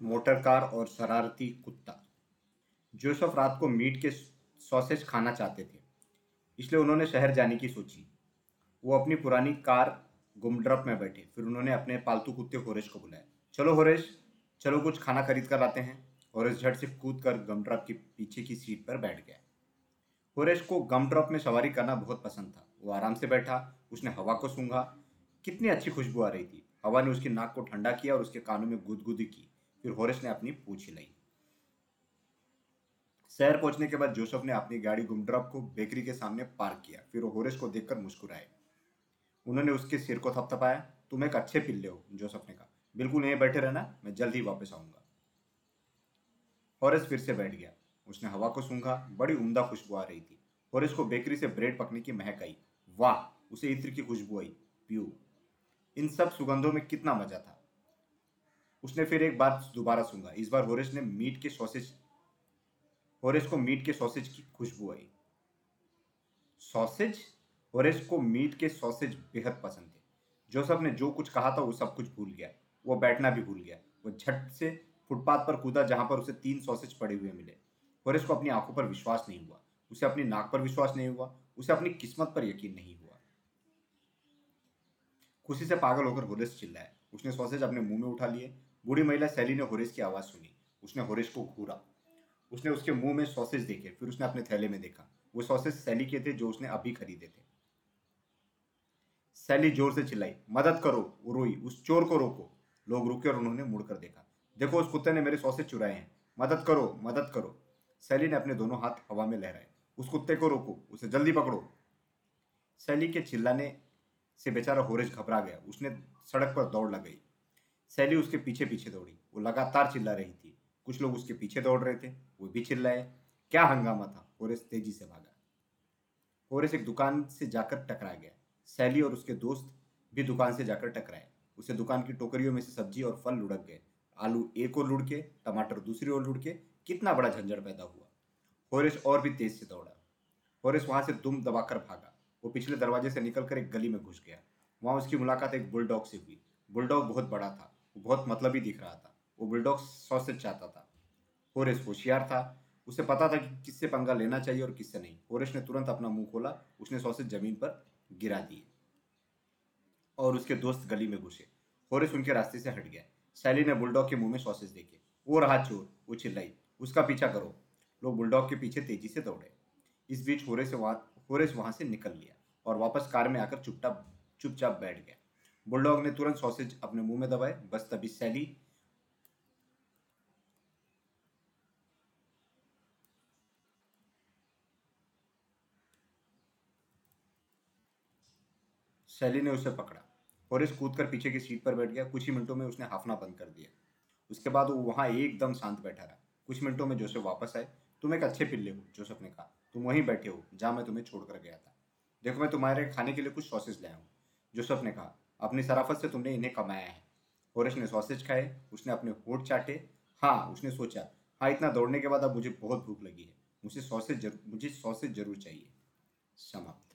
Motor car और शरारती कुत्ता। जोसफ रात को मीट के सॉसेज खाना चाहते थे, इसलिए उन्होंने शहर जाने की सोची। वो अपनी पुरानी कार गुमड्रप में बैठे, फिर उन्होंने अपने पालतू कुत्ते होरेश को बुलाया। चलो होरेश, चलो कुछ खाना खरीद कर लाते हैं। होरेश झट से कूद कर गमड्रप के पीछे की सीट पर बैठ गया। होरेश को गमड्रप में सवारी करना बहुत पसंद था। वो आराम से बैठा, उसने हवा को सूंघा। कितनी अच्छी खुशबू आ रही थी। हवा ने उसकी नाक को ठंडा किया और उसके कानों में गुदगुदी की। फिर होरेश ने अपनी पूछ हिलाई शहर पहुँचने के बाद जोसफ ने अपनी गाड़ी गुमड्रप को बेकरी के सामने पार्क किया। फिर वो होरेश को देखकर मुस्कुराए। उन्होंने उसके सिर को थपथपाया। तुम एक अच्छे पिल्ले हो, जोसफ ने कहा। बिल्कुल यहीं बैठे रहना, मैं जल्द ही वापस आऊँगा। होरेस फिर से बैठ गया। उसने हवा को सूंघा। बड़ी उम्दा खुशबू आ रही थी। होरेस को बेकरी से ब्रेड पकने की महक आई। वाह, उसे इत्र की खुशबू आई। प्यू। इन सब सुगंधों में कितना मज़ा था। उसने फिर एक बार दोबारा सूंघा इस बार होरेस ने मीट के सॉसेज, होरेस को मीट के सॉसेज की खुशबू आई। सॉसेज? होरेस को मीट के सॉसेज बेहद पसंद थे। जोसफ ने जो कुछ कहा था, वो सब कुछ भूल गया। वो बैठना भी भूल गया। वो झट से फुटपाथ पर कूदा, जहाँ पर उसे तीन सॉसेज पड़े हुए मिले। होरेस को अपनी आँखों पर विश्वास नहीं हुआ। उसे अपनी नाक पर विश्वास नहीं हुआ। उसे अपनी किस्मत पर यकीन नहीं हुआ। खुशी से पागल होकर होरेस चिल्लाया। उसने सॉसेज अपने मुँह में उठा लिए। बूढ़ी महिला सैली ने होरेस की आवाज़ सुनी। उसने होरेस को घूरा। उसने उसके मुँह में सॉसेज देखे, फिर उसने अपने थैले में देखा। वो सॉसेज सैली के थे, जो उसने अभी खरीदे थे। सैली ज़ोर से चिल्लाई, मदद करो वो रोई, उस चोर को रोको। लोग रुके और उन्होंने मुड़कर देखा। देखो, उस कुत्ते ने मेरे सॉसेज चुराए हैं। मदद करो मदद करो। सैली ने अपने दोनों हाथ हवा में लहराए। उस कुत्ते को रोको, उसे जल्दी पकड़ो। सैली के चिल्लाने से बेचारा होरेज घबरा गया। उसने सड़क पर दौड़ लगाई। सैली उसके पीछे पीछे दौड़ी। वो लगातार चिल्ला रही थी। कुछ लोग उसके पीछे दौड़ रहे थे। वो भी चिल्लाए। क्या हंगामा था? होरेस तेज़ी से भागा। होरेस एक दुकान से जाकर टकरा गया। सैली और उसके दोस्त भी दुकान से जाकर टकराए। उसे दुकान की टोकरियों में से सब्ज़ी और फल लुढ़क गए। आलू एक और लुढ़ के टमाटर दूसरी ओर लुढ़ के कितना बड़ा झंझट पैदा हुआ। होरेस और भी तेज से दौड़ा। होरेस वहाँ से दुम दबाकर भागा। वो पिछले दरवाजे से निकलकर एक गली में घुस गया। वहाँ उसकी मुलाकात एक बुलडॉग से हुई। बुलडॉग बहुत बड़ा था। बहुत मतलबी दिख रहा था। वो बुलडॉग सॉसेज चाहता था। होरेस होशियार था। उसे पता था कि किससे पंगा लेना चाहिए और किससे नहीं। होरेश ने तुरंत अपना मुँह खोला। उसने सॉसेज ज़मीन पर गिरा दिए। और उसके दोस्त गली में घुसे। होरेस उनके रास्ते से हट गया। सैली ने बुलडॉग के मुँह में सॉसेज देखे। वो रहा चोर वो चिल्लाई। उसका पीछा करो। लोग बुलडॉग के पीछे तेज़ी से दौड़े। इस बीच होरेस वहाँ होरेस वहाँ से निकल लिया और वापस कार में आकर चुपचाप चुपचाप बैठ गया। बुलडॉग ने तुरंत सॉसेज अपने मुँह में दबाए। बस तभी सैली सैली ने उसे पकड़ा होरेस कूद कर पीछे की सीट पर बैठ गया। कुछ ही मिनटों में उसने हाफना बंद कर दिया। उसके बाद वो वहाँ एकदम शांत बैठा रहा। कुछ मिनटों में जोसेफ वापस आए। तुम एक अच्छे पिल्ले हो, जोसेफ ने कहा। तुम वहीं बैठे हो, जहाँ मैं तुम्हें छोड़कर गया था। देखो, मैं तुम्हारे खाने के लिए कुछ सॉसेज लाया हूँ, जोसेफ ने कहा। अपनी सराफत से तुमने इन्हें कमाया है। होरश ने सॉसेज खाए, उसने अपने होट चाटे। हाँ उसने सोचा हाँ इतना दौड़ने के बाद अब मुझे बहुत भूख लगी है। मुझे सॉसेज मुझे सॉसेज ज़रूर चाहिए। समाप्त।